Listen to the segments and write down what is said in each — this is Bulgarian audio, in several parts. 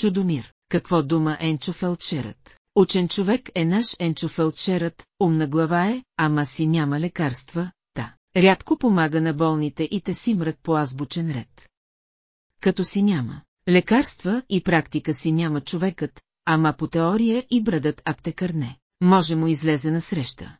Чудомир. Какво дума Енчо фелчерът? Учен човек е наш Енчо фелчерът, умна глава е, ама си няма лекарства, та. Рядко помага на болните и те си мрат по азбучен ред. Като си няма. Лекарства и практика си няма човекът, ама по теория и брадът аптекър не. Може му излезе на среща.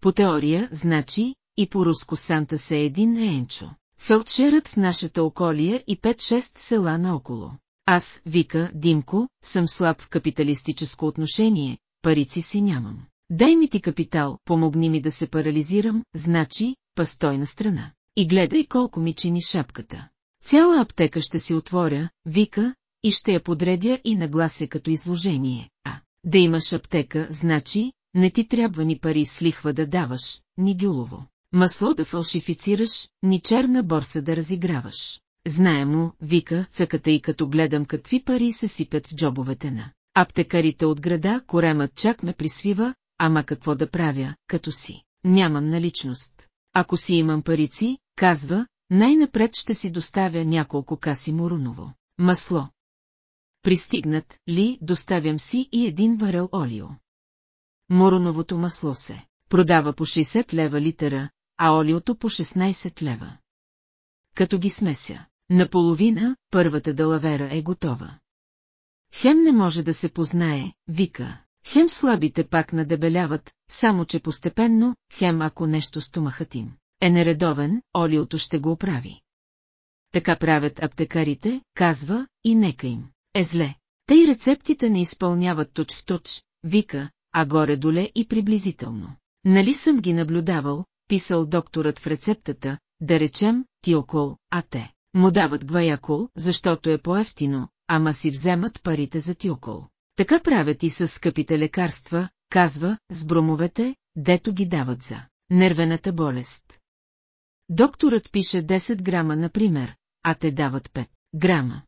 По теория, значи, и по-руско Санта се един Енчо. Фелдшерът в нашата околия и 5-6 села наоколо. Аз, вика, Димко, съм слаб в капиталистическо отношение, парици си нямам. Дай ми ти капитал, помогни ми да се парализирам, значи, пастой на страна. И гледай колко ми чини шапката. Цяла аптека ще си отворя, вика, и ще я подредя и наглася като изложение, а да имаш аптека, значи, не ти трябва ни пари с лихва да даваш, ни гюлово. Масло да фалшифицираш, ни черна борса да разиграваш. Знае му, вика, цъката и като гледам какви пари се сипят в джобовете на. Аптекарите от града, коремът чак ме присвива, ама какво да правя, като си. Нямам наличност. Ако си имам парици, казва, най-напред ще си доставя няколко каси Муруново. Масло. Пристигнат ли, доставям си и един варел олио. Муруновото масло се продава по 60 лева литъра, а олиото по 16 лева. Като ги смеся, наполовина, първата далавера е готова. Хем не може да се познае, вика, хем слабите пак надебеляват, само че постепенно, хем ако нещо стомахът им е нередовен, олиото ще го оправи. Така правят аптекарите, казва, и нека им. Е зле. Тъй рецептите не изпълняват точ в точ, вика, а горе-доле и приблизително. Нали съм ги наблюдавал, писал докторът в рецептата, да речем, тиокол, а те му дават гваякол, защото е по-ефтино, ама си вземат парите за тиокол. Така правят и с скъпите лекарства, казва, с бромовете, дето ги дават за нервената болест. Докторът пише 10 грама, например, а те дават 5 грама.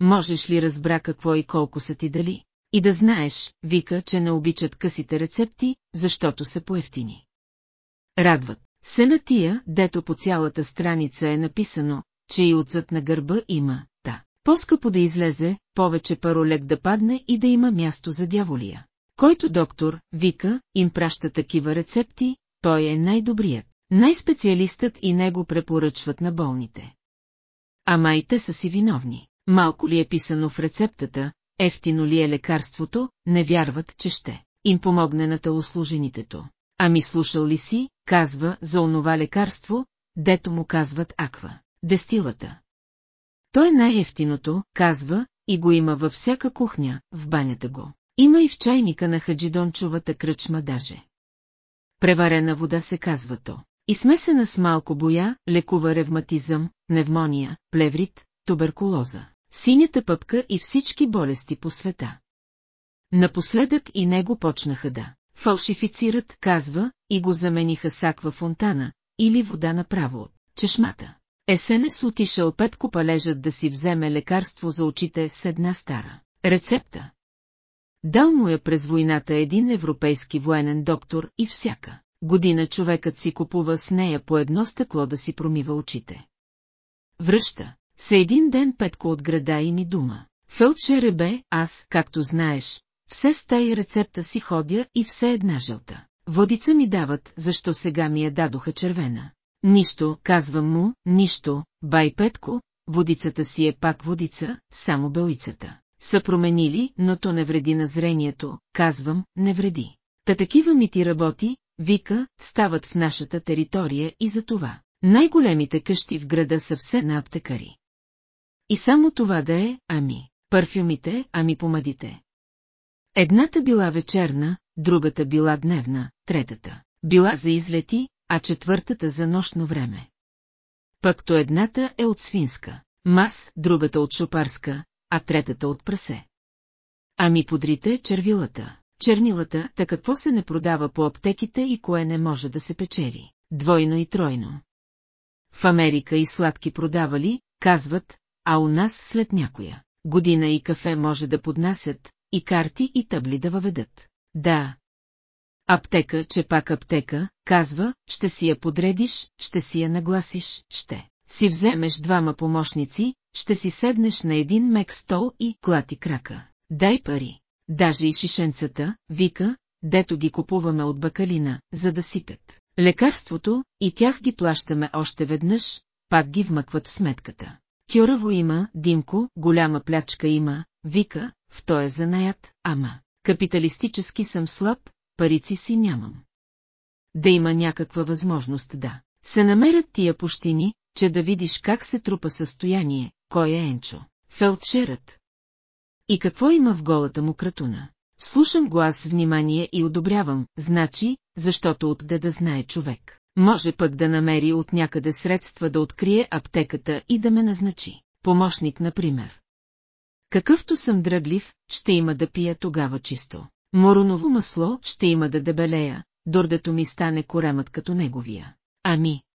Можеш ли разбра какво и колко са ти дали? И да знаеш, вика, че не обичат късите рецепти, защото са поевтини. Радват се на тия, дето по цялата страница е написано, че и отзад на гърба има, та. По-скъпо да излезе, повече паролек да падне и да има място за дяволия. Който доктор, вика, им праща такива рецепти, той е най-добрият, най-специалистът и него препоръчват на болните. Ама и те са си виновни. Малко ли е писано в рецептата, ефтино ли е лекарството, не вярват, че ще им помогне на телослуженитето. Ами слушал ли си, казва, за онова лекарство, дето му казват аква, дестилата. То е най-ефтиното, казва, и го има във всяка кухня, в банята го. Има и в чайника на хаджидончовата кръчма даже. Преварена вода се казва то. И смесена с малко боя, лекува ревматизъм, невмония, плеврит, туберкулоза, синята пъпка и всички болести по света. Напоследък и него почнаха да фалшифицират, казва, и го замениха с аква фонтана, или вода направо от чешмата. Есенес отишъл Петко палежът да си вземе лекарство за очите с една стара рецепта. Дал му я през войната един европейски военен доктор и всяка година човекът си купува с нея по едно стъкло да си промива очите. Връща се един ден Петко от града и ми дума. Фелчере бе, аз, както знаеш, все с тая рецепта си ходя и все една жълта. Водица ми дават, защо сега ми я дадоха червена. Нищо, казвам му, нищо, бай Петко, водицата си е пак водица, само белицата. Са променили, но то не вреди на зрението, казвам, не вреди. Та такива ми ти работи, вика, стават в нашата територия и за това. Най-големите къщи в града са все на аптекари. И само това да е, ами, парфюмите, ами помадите. Едната била вечерна, другата била дневна, третата била за излети, а четвъртата за нощно време. Пък то едната е от свинска, мас, другата от шопарска, а третата от прасе. Ами подрите червилата, чернилата, та какво се не продава по аптеките и кое не може да се печели, двойно и тройно. В Америка и сладки продавали, казват, а у нас след някоя година и кафе може да поднасят, и карти и табли да въведат. Да. Аптека, че пак аптека, казва, ще си я подредиш, ще си я нагласиш, ще си вземеш двама помощници, ще си седнеш на един мек стол и клати крака. Дай пари. Даже и шишенцата, вика, дето ги купуваме от бакалина, за да сипят. Лекарството, и тях ги плащаме още веднъж, пак ги вмъкват в сметката. Кьораво има, Димко, голяма плячка има, вика, в този занаят, ама, капиталистически съм слаб, парици си нямам. Да има някаква възможност да се намерят тия пущини, че да видиш как се трупа състояние, кой е Енчо. Фелдшерът. И какво има в голата му кратуна? Слушам глас с внимание и одобрявам, значи, защото отде да знае човек. Може пък да намери от някъде средства да открие аптеката и да ме назначи. Помощник, например. Какъвто съм дръглив, ще има да пия тогава чисто. Мороново масло ще има да дебелея, дордето ми стане коремът като неговия. Ами,